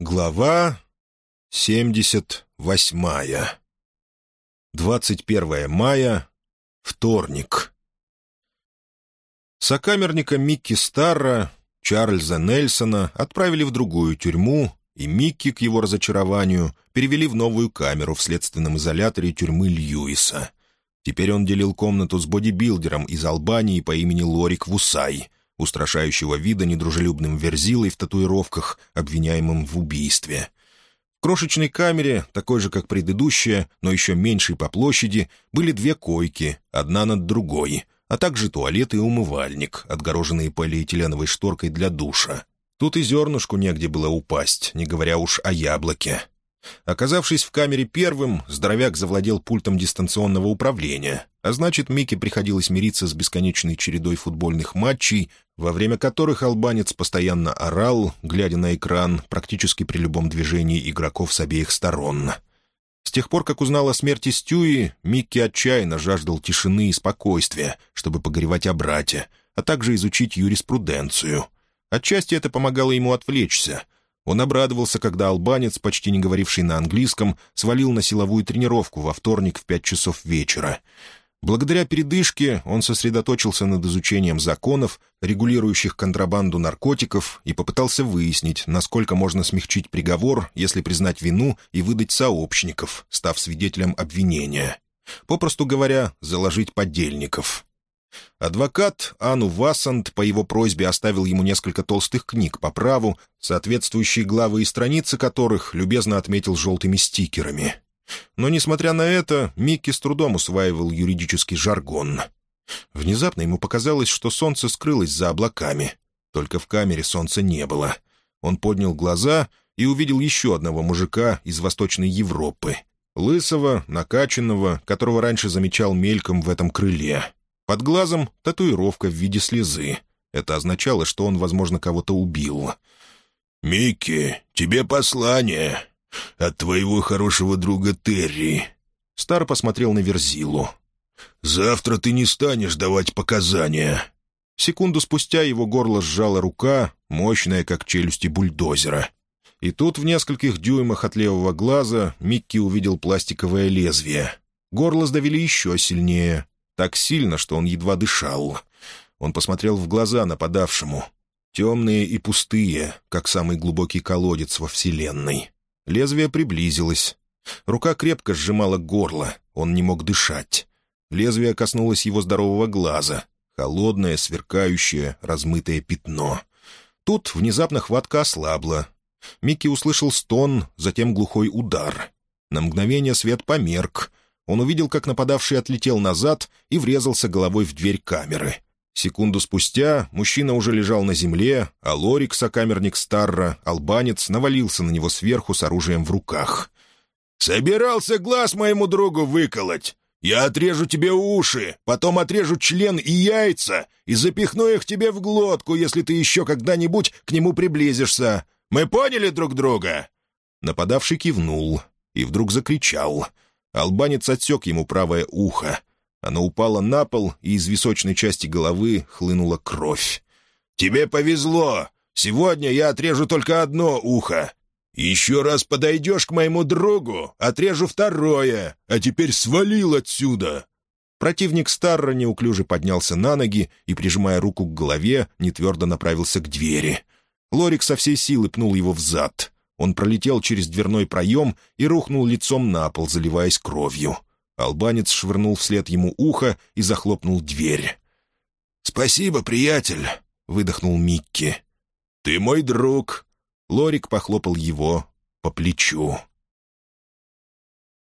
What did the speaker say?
Глава семьдесят восьмая. Двадцать первое мая. Вторник. Сокамерника Микки Старра, Чарльза Нельсона отправили в другую тюрьму, и Микки, к его разочарованию, перевели в новую камеру в следственном изоляторе тюрьмы Льюиса. Теперь он делил комнату с бодибилдером из Албании по имени Лорик Вусай — устрашающего вида недружелюбным верзилой в татуировках, обвиняемым в убийстве. В крошечной камере, такой же, как предыдущая, но еще меньшей по площади, были две койки, одна над другой, а также туалет и умывальник, отгороженные полиэтиленовой шторкой для душа. Тут и зернышку негде было упасть, не говоря уж о яблоке. Оказавшись в камере первым, здоровяк завладел пультом дистанционного управления, а значит, Микки приходилось мириться с бесконечной чередой футбольных матчей, во время которых албанец постоянно орал, глядя на экран, практически при любом движении игроков с обеих сторон. С тех пор, как узнал о смерти Стюи, Микки отчаянно жаждал тишины и спокойствия, чтобы погоревать о брате, а также изучить юриспруденцию. Отчасти это помогало ему отвлечься — он обрадовался, когда албанец, почти не говоривший на английском, свалил на силовую тренировку во вторник в пять часов вечера. Благодаря передышке он сосредоточился над изучением законов, регулирующих контрабанду наркотиков, и попытался выяснить, насколько можно смягчить приговор, если признать вину и выдать сообщников, став свидетелем обвинения. Попросту говоря, заложить подельников. Адвокат Ану Вассанд по его просьбе оставил ему несколько толстых книг по праву, соответствующие главы и страницы которых любезно отметил желтыми стикерами. Но, несмотря на это, Микки с трудом усваивал юридический жаргон. Внезапно ему показалось, что солнце скрылось за облаками. Только в камере солнца не было. Он поднял глаза и увидел еще одного мужика из Восточной Европы. Лысого, накачанного, которого раньше замечал мельком в этом крыле. Под глазом татуировка в виде слезы. Это означало, что он, возможно, кого-то убил. «Микки, тебе послание от твоего хорошего друга Терри». Стар посмотрел на Верзилу. «Завтра ты не станешь давать показания». Секунду спустя его горло сжала рука, мощная, как челюсти бульдозера. И тут в нескольких дюймах от левого глаза Микки увидел пластиковое лезвие. Горло сдавили еще сильнее, так сильно, что он едва дышал. Он посмотрел в глаза нападавшему. Темные и пустые, как самый глубокий колодец во Вселенной. Лезвие приблизилось. Рука крепко сжимала горло, он не мог дышать. Лезвие коснулось его здорового глаза. Холодное, сверкающее, размытое пятно. Тут внезапно хватка ослабла. Микки услышал стон, затем глухой удар. На мгновение свет померк, он увидел, как нападавший отлетел назад и врезался головой в дверь камеры. Секунду спустя мужчина уже лежал на земле, а Лорик, сокамерник Старра, албанец, навалился на него сверху с оружием в руках. «Собирался глаз моему другу выколоть. Я отрежу тебе уши, потом отрежу член и яйца и запихну их тебе в глотку, если ты еще когда-нибудь к нему приблизишься. Мы поняли друг друга?» Нападавший кивнул и вдруг закричал — Албанец отсек ему правое ухо. Оно упало на пол, и из височной части головы хлынула кровь. «Тебе повезло! Сегодня я отрежу только одно ухо. Еще раз подойдешь к моему другу, отрежу второе, а теперь свалил отсюда!» Противник Старра неуклюже поднялся на ноги и, прижимая руку к голове, нетвердо направился к двери. Лорик со всей силы пнул его в зад. Он пролетел через дверной проем и рухнул лицом на пол, заливаясь кровью. Албанец швырнул вслед ему ухо и захлопнул дверь. «Спасибо, приятель», — выдохнул Микки. «Ты мой друг». Лорик похлопал его по плечу.